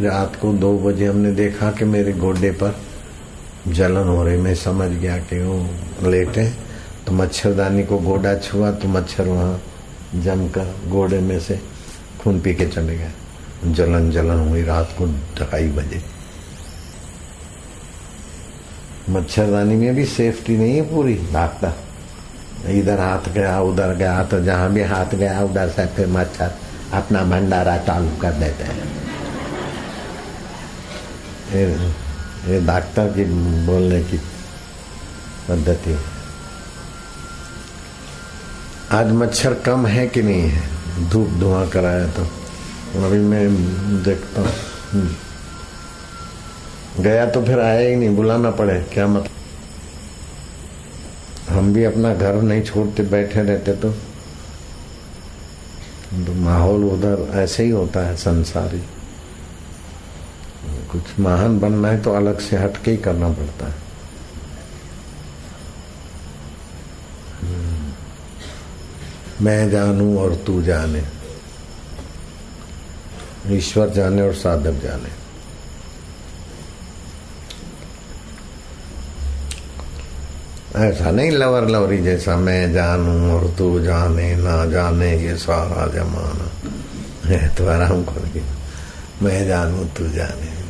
रात को दो बजे हमने देखा कि मेरे गोडे पर जलन हो रही, मैं समझ गया कि वो लेटे तो मच्छरदानी को गोडा छुआ तो मच्छर वहाँ जमकर गोडे में से खून पी के चले गए। जलन जलन हुई, रात को ढाई बजे। मच्छरदानी में भी सेफ्टी नहीं है पूरी, भागता। इधर हाथ गया, उधर गया तो जहाँ भी हाथ गया, उधर से फिर मच्छर अपना भंडारा चालू कर देते हैं। ये, डॉक्टर की बोलने की पद्धति आज मच्छर कम है कि नहीं है? धूप धुआँ कराया तो। अभी मैं देखता हूँ। गया तो फिर आया ही नहीं बुलाना पड़े क्या मतलब हम भी अपना घर नहीं छोड़ते बैठे रहते तो, तो माहौल उधर ऐसे ही होता है संसारी। कुछ महान बनना है तो अलग से हटके ही करना पड़ता है। मैं जानू और तू जाने। ईश्वर जाने और साधक जाने। ऐसा नहीं लवर लवरी जैसा मैं जानू और तू जाने, ना जाने ये सारा जमाना। है तो आराम कर मैं जानू तू जाने।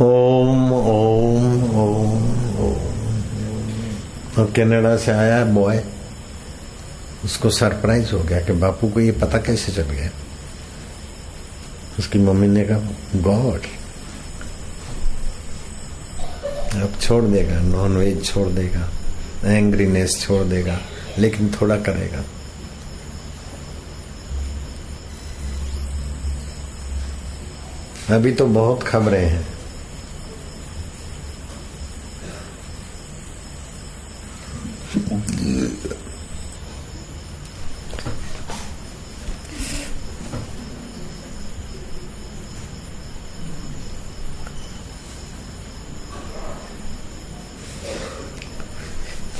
ओम ओम ओम ओम। और कनाडा से आया बॉय उसको सरप्राइज़ हो गया कि बापू को ये पता कैसे चल गया। उसकी मम्मी ने कहा, गॉड, अब छोड़ देगा नॉन वेज छोड़ देगा एंग्रीनेस छोड़ देगा, लेकिन थोड़ा करेगा। अभी तो बहुत खबरें हैं।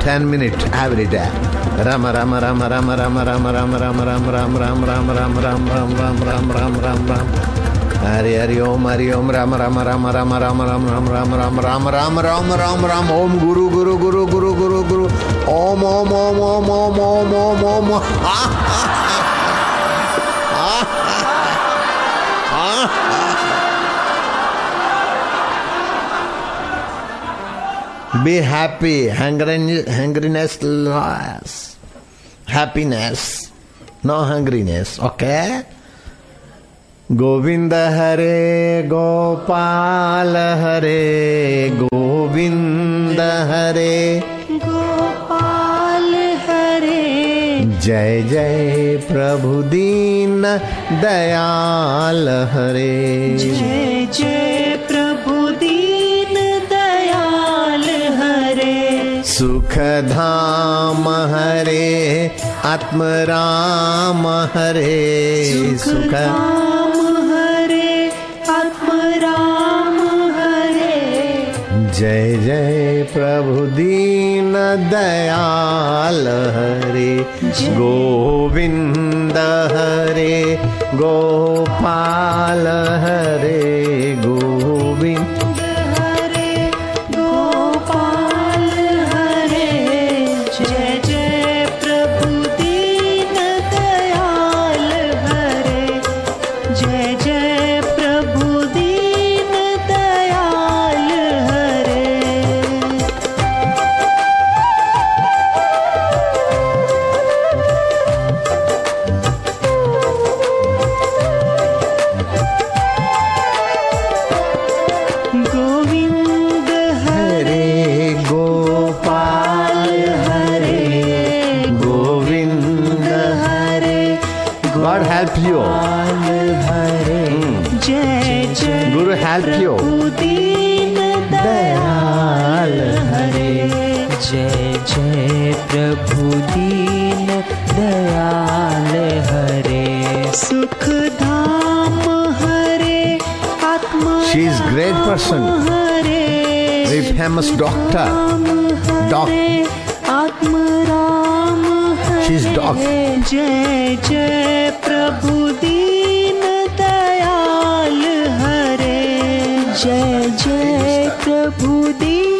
10 minute every day. Rama Rama Rama Rama Rama Rama Rama Rama Rama Rama Rama Rama Rama Rama Rama Rama Rama Rama Rama Hare Hari Om Hari Om Ram Ram Ram Ram Ram Ram Ram Ram Ram Ram Ram Ram Ram Ram Om guru guru guru Guru guru Guru Om Om Om Om Om Om Om Om Be happy. Hungriness loss. Happiness. No hungriness. Okay? Govind हरे गोपाल हरे गोविंद हरे गोपाल हरे जय जय प्रभु दीन दयाल हरे जय जय सुख धाम हरे आत्म राम हरे। सुख हरे आत्म राम हरे। जय जय प्रभु दीन दयाल हरे। गोविंद हरे गोपाल हरे। help you. दयाल हरे जय जय प्रभु दीन दयाल हरे सुख धाम हरे आत्मा She is great person. Very famous doctor. Doc. She is doc. जय जय प्रभु दीन जय जय प्रभु देव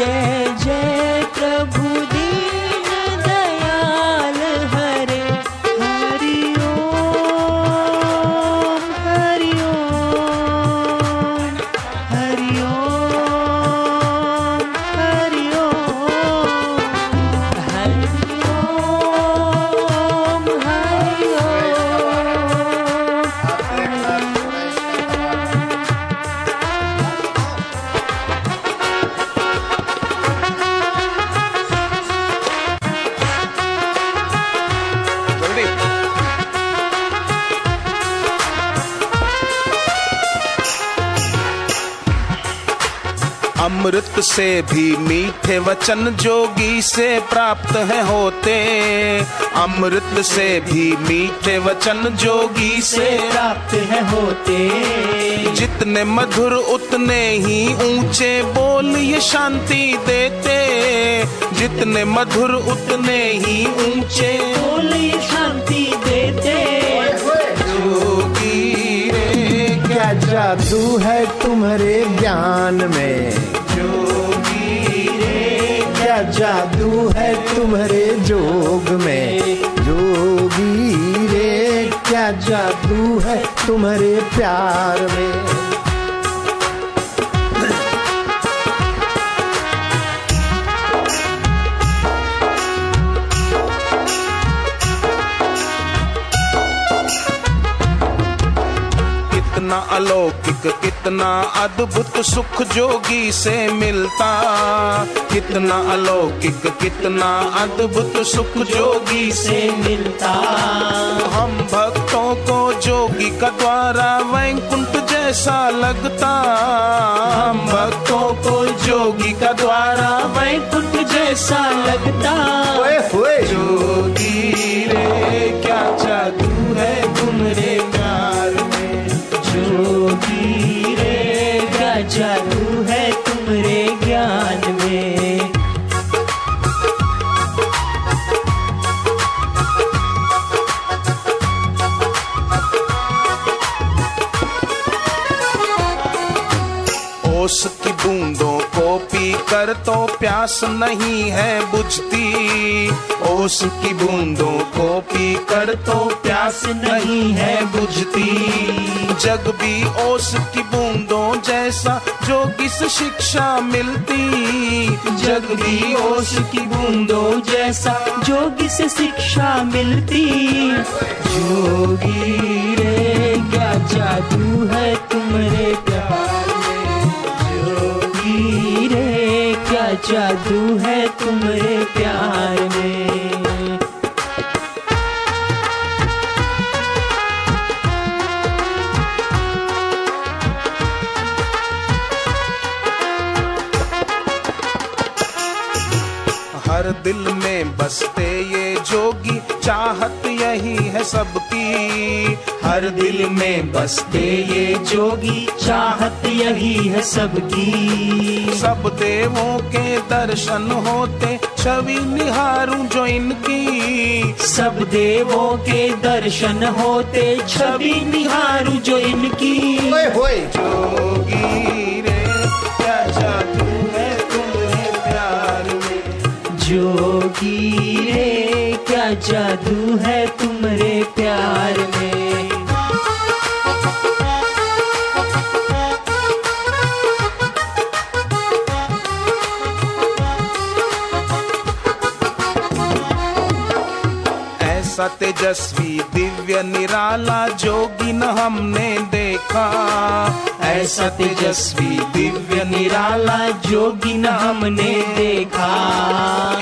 share. अमृत से भी मीठे वचन जोगी से प्राप्त है होते। अमृत से भी मीठे वचन जोगी से प्राप्त है होते। जितने मधुर उतने ही ऊँचे बोल ये शांति देते। जितने मधुर उतने ही ऊँचे बोल ये शांति देते। क्या जादू है तुम्हारे ज्ञान में? क्या जादू है तुम्हारे जोग में? जोगी रे क्या जादू है तुम्हारे प्यार में? कितना अलौकिक कितना अद्भुत सुख जोगी से मिलता। कितना अलौकिक कितना अद्भुत सुख जोगी से मिलता। हम भक्तों को जोगी का द्वारा वैकुंठ जैसा लगता। हम भक्तों को जोगी का द्वारा वैकुंठ जैसा लगता। ओए होए जोगी रे क्या जादू है तुमरे प्यार में जोगी रे जादू है तुमरे ज्ञान में। ओस की बूंदों कर तो प्यास नहीं है बुझती। ओस की बूंदों को पी कर तो प्यास नहीं है बुझती। जग भी ओस की बूंदों जैसा जो किस शिक्षा मिलती। जग भी ओस की बूंदों जैसा जोगी से शिक्षा मिलती। जोगी रे, क्या जादू है तुमरे जादू है तुमरे प्यार में। हर दिल में बसते ये जोगी, चाहत यही है सबकी। हर दिल में बसते ये जोगी चाहत यही है सबकी। सब देवों के दर्शन होते छवि निहारूं जो इनकी। सब देवों के दर्शन होते छवि निहारू जो इनकी। ओए होए। जोगी रे क्या जादू है तुम्हारे प्यार में? जोगी रे क्या जादू है तेजस्वी दिव्य निराला जोगी न हमने देखा। ऐसा तेजस्वी दिव्य निराला जोगी न हमने देखा।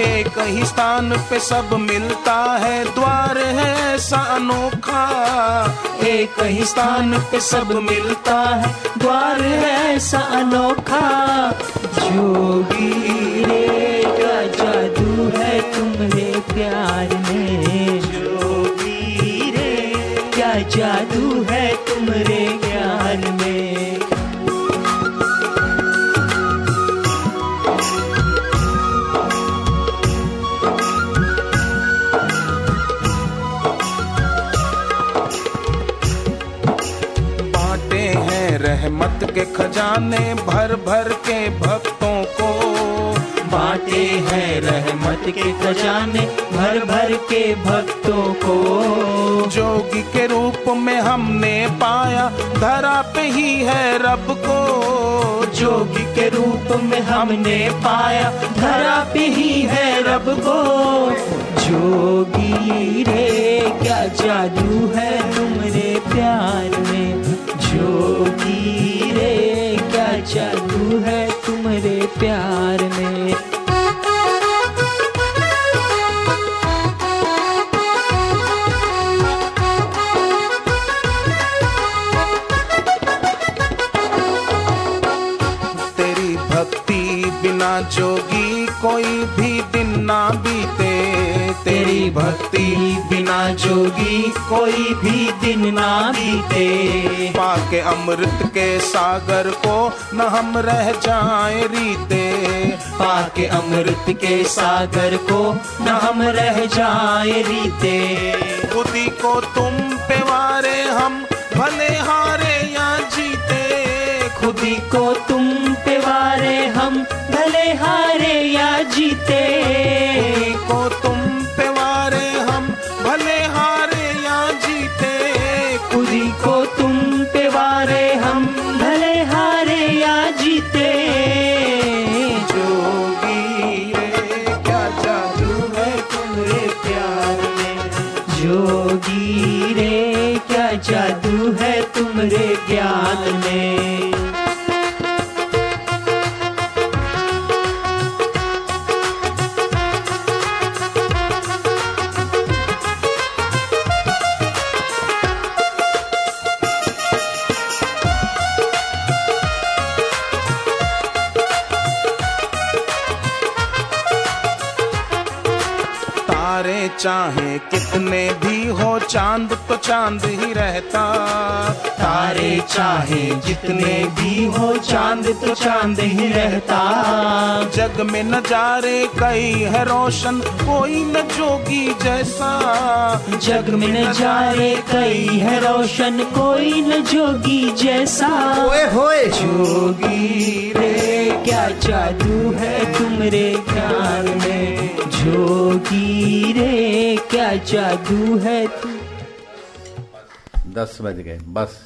एक ही स्थान पे सब मिलता है, द्वार है, ऐसा अनोखा। एक ही स्थान पे सब मिलता है, द्वार है, ऐसा अनोखा। जोगी रे, क्या जादू है तुम्हारे प्यार खजाने भर भर के भक्तों को। बांटे हैं रहमत के खजाने भर भर के भक्तों को। जोगी के रूप में हमने पाया धरा पे ही है रब को। जोगी के रूप में हमने पाया धरा पे ही है रब को। जोगी रे क्या जादू है तुमरे प्यार में? जोगी रे जादू है तुम्हारे प्यार में। तेरी भक्ति बिना जोगी कोई भी दिन ना बीते। भक्ति बिना जोगी कोई भी दिन ना बीते। पाके अमृत के सागर को न हम रह जाए रीते। पाके अमृत के सागर को न हम रह जाए रीते। खुदी को तुम पे वारे हम, भले हारे या जीते। खुदी को तुम पे वारे हम, भले हारे या जीते। चाहे कितने भी हो चाँद तो चाँद ही रहता। तारे चाहे जितने भी हो चाँद तो चाँद ही रहता। जग में नजारे कई है रोशन कोई न जोगी जैसा। जग में नजारे कई है रोशन कोई न जोगी जैसा। ओए होए। जोगी रे क्या जादू है तुमरे ज्ञान में? जोगी रे क्या जादू है तू? दस बज गए बस।